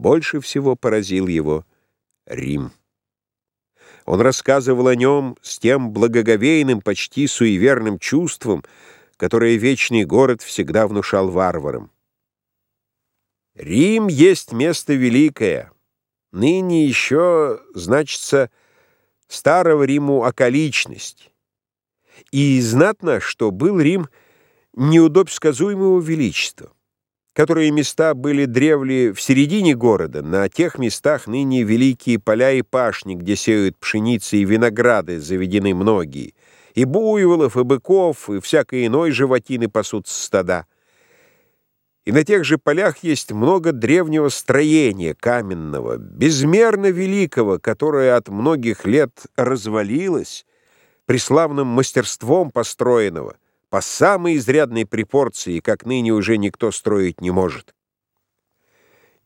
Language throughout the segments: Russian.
больше всего поразил его Рим. Он рассказывал о нем с тем благоговейным, почти суеверным чувством, которое вечный город всегда внушал варварам. Рим есть место великое. Ныне еще, значится, старого Риму околичность. И знатно, что был Рим неудобь сказуемого величества которые места были древли в середине города, на тех местах ныне великие поля и пашни, где сеют пшеницы и винограды, заведены многие, и буйволов, и быков, и всякой иной животины пасут стада. И на тех же полях есть много древнего строения каменного, безмерно великого, которое от многих лет развалилось, преславным мастерством построенного, по самой изрядной пропорции, как ныне уже никто строить не может.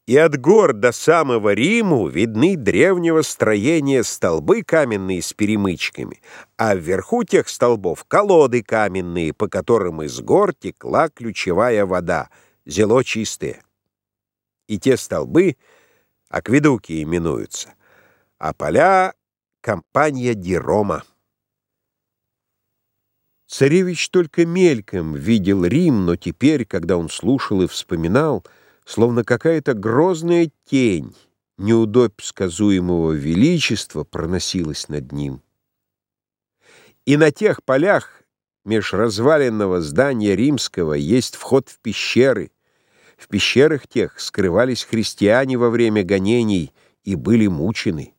И от гор до самого Риму видны древнего строения столбы каменные с перемычками, а вверху тех столбов колоды каменные, по которым из гор текла ключевая вода, зело чистые. И те столбы акведуки именуются, а поля — компания Дирома. Царевич только мельком видел Рим, но теперь, когда он слушал и вспоминал, словно какая-то грозная тень, неудобь сказуемого величества проносилась над ним. И на тех полях меж разваленного здания римского есть вход в пещеры. В пещерах тех скрывались христиане во время гонений и были мучены.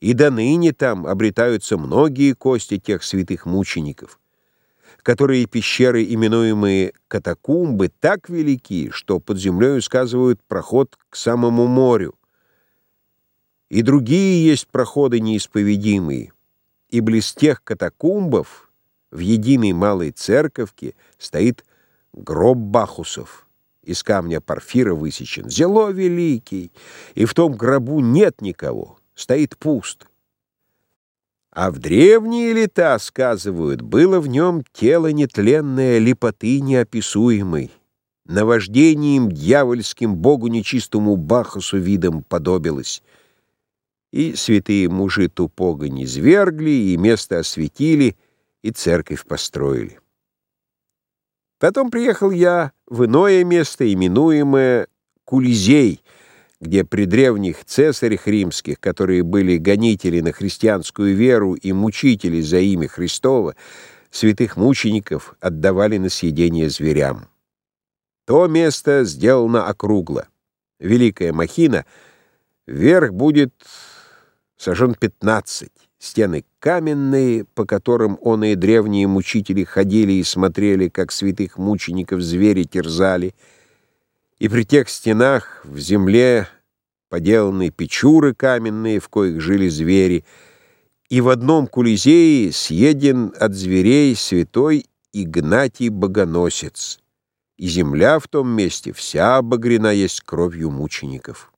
И до ныне там обретаются многие кости тех святых мучеников которые пещеры, именуемые катакумбы, так велики, что под землей сказывают проход к самому морю. И другие есть проходы неисповедимые, и близ тех катакумбов в единой малой церковке стоит гроб Бахусов, из камня порфира высечен, зело великий, и в том гробу нет никого, стоит пуст. А в древние лета, сказывают, было в нем тело нетленное липоты неописуемой, наваждением дьявольским богу нечистому Бахусу видом подобилось. И святые мужи тупого не звергли, и место осветили, и церковь построили. Потом приехал я в иное место, именуемое Кулизей — где при древних цесарях римских, которые были гонители на христианскую веру и мучители за имя Христова, святых мучеников отдавали на съедение зверям. То место сделано округло. Великая махина, вверх будет сажен пятнадцать, стены каменные, по которым он и древние мучители ходили и смотрели, как святых мучеников звери терзали, и при тех стенах в земле поделанные печуры каменные, в коих жили звери, и в одном кулизее съеден от зверей святой Игнатий Богоносец, и земля в том месте вся обогрена есть кровью мучеников.